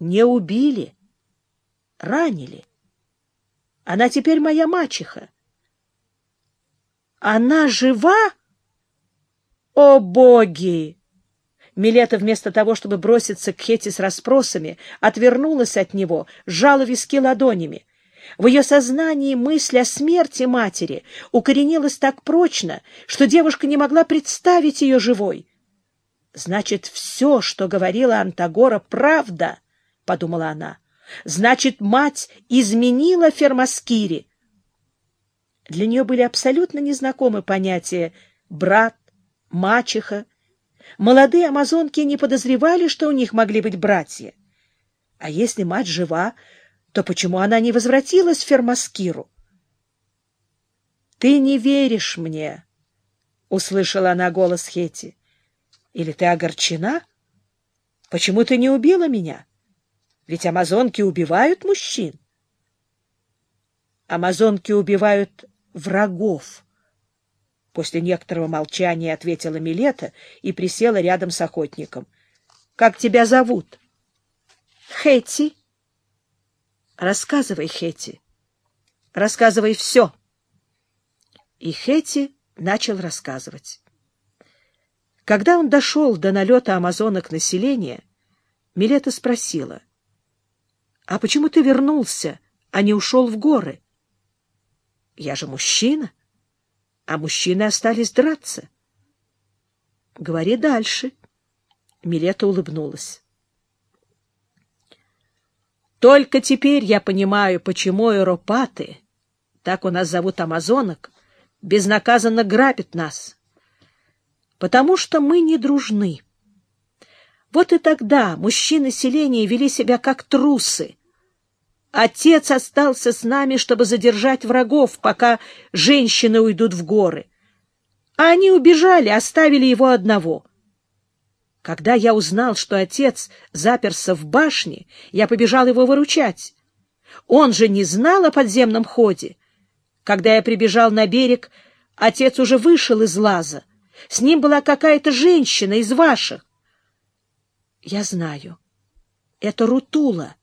Не убили, ранили. Она теперь моя мачеха. Она жива? О, боги! Милета вместо того, чтобы броситься к Хете с расспросами, отвернулась от него, сжала виски ладонями. В ее сознании мысль о смерти матери укоренилась так прочно, что девушка не могла представить ее живой. «Значит, все, что говорила Антагора, правда», — подумала она. «Значит, мать изменила Фермаскири». Для нее были абсолютно незнакомы понятия «брат», «мачеха». Молодые амазонки не подозревали, что у них могли быть братья. А если мать жива, то почему она не возвратилась в Фермаскиру? — Ты не веришь мне, — услышала она голос Хети. — Или ты огорчена? Почему ты не убила меня? Ведь амазонки убивают мужчин. Амазонки убивают врагов. После некоторого молчания ответила Милета и присела рядом с охотником. — Как тебя зовут? — Хэти. Рассказывай, Хэти. Рассказывай все. И Хэти начал рассказывать. Когда он дошел до налета амазонок населения, Милета спросила, «А почему ты вернулся, а не ушел в горы?» «Я же мужчина, а мужчины остались драться». «Говори дальше». Милета улыбнулась. Только теперь я понимаю, почему аэропаты, так у нас зовут амазонок, безнаказанно грабят нас. Потому что мы не дружны. Вот и тогда мужчины селения вели себя как трусы. Отец остался с нами, чтобы задержать врагов, пока женщины уйдут в горы. А они убежали, оставили его одного — когда я узнал, что отец заперся в башне, я побежал его выручать. Он же не знал о подземном ходе. Когда я прибежал на берег, отец уже вышел из лаза. С ним была какая-то женщина из ваших. Я знаю. Это Рутула.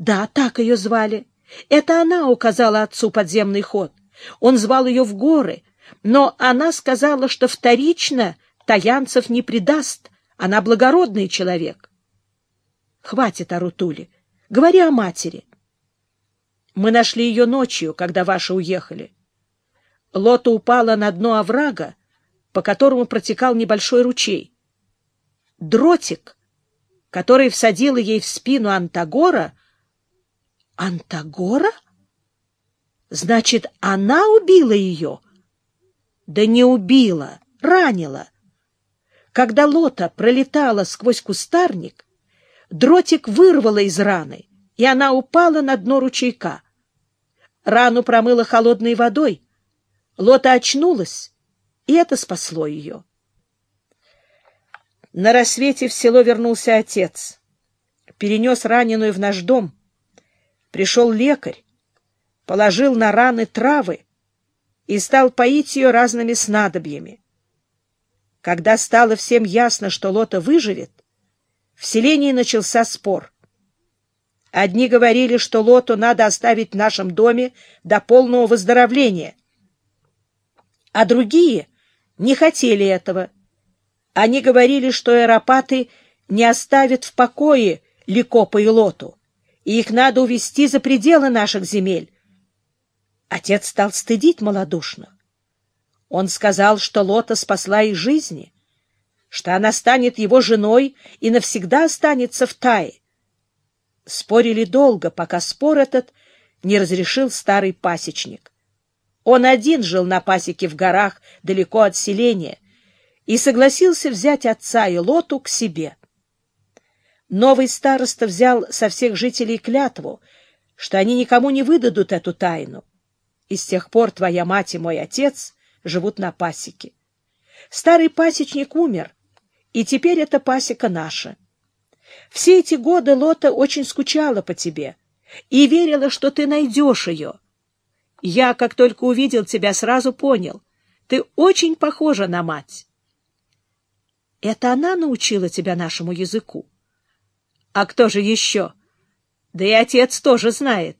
Да, так ее звали. Это она указала отцу подземный ход. Он звал ее в горы, но она сказала, что вторично таянцев не предаст, она благородный человек. Хватит о Рутуле. Говори о матери. Мы нашли ее ночью, когда ваши уехали. Лота упала на дно оврага, по которому протекал небольшой ручей. Дротик, который всадила ей в спину Антагора... Антагора? Значит, она убила ее? Да не убила, ранила. Когда Лота пролетала сквозь кустарник, дротик вырвала из раны, и она упала на дно ручейка. Рану промыла холодной водой. Лота очнулась, и это спасло ее. На рассвете в село вернулся отец. Перенес раненую в наш дом. Пришел лекарь, положил на раны травы и стал поить ее разными снадобьями. Когда стало всем ясно, что Лота выживет, в селении начался спор. Одни говорили, что Лоту надо оставить в нашем доме до полного выздоровления, а другие не хотели этого. Они говорили, что аэропаты не оставят в покое Ликопа и Лоту, и их надо увести за пределы наших земель. Отец стал стыдить малодушных. Он сказал, что Лота спасла их жизни, что она станет его женой и навсегда останется в Тае. Спорили долго, пока спор этот не разрешил старый пасечник. Он один жил на пасеке в горах, далеко от селения, и согласился взять отца и Лоту к себе. Новый староста взял со всех жителей клятву, что они никому не выдадут эту тайну. И с тех пор твоя мать и мой отец живут на пасеке. Старый пасечник умер, и теперь эта пасека наша. Все эти годы Лота очень скучала по тебе и верила, что ты найдешь ее. Я, как только увидел тебя, сразу понял. Ты очень похожа на мать. Это она научила тебя нашему языку. А кто же еще? Да и отец тоже знает.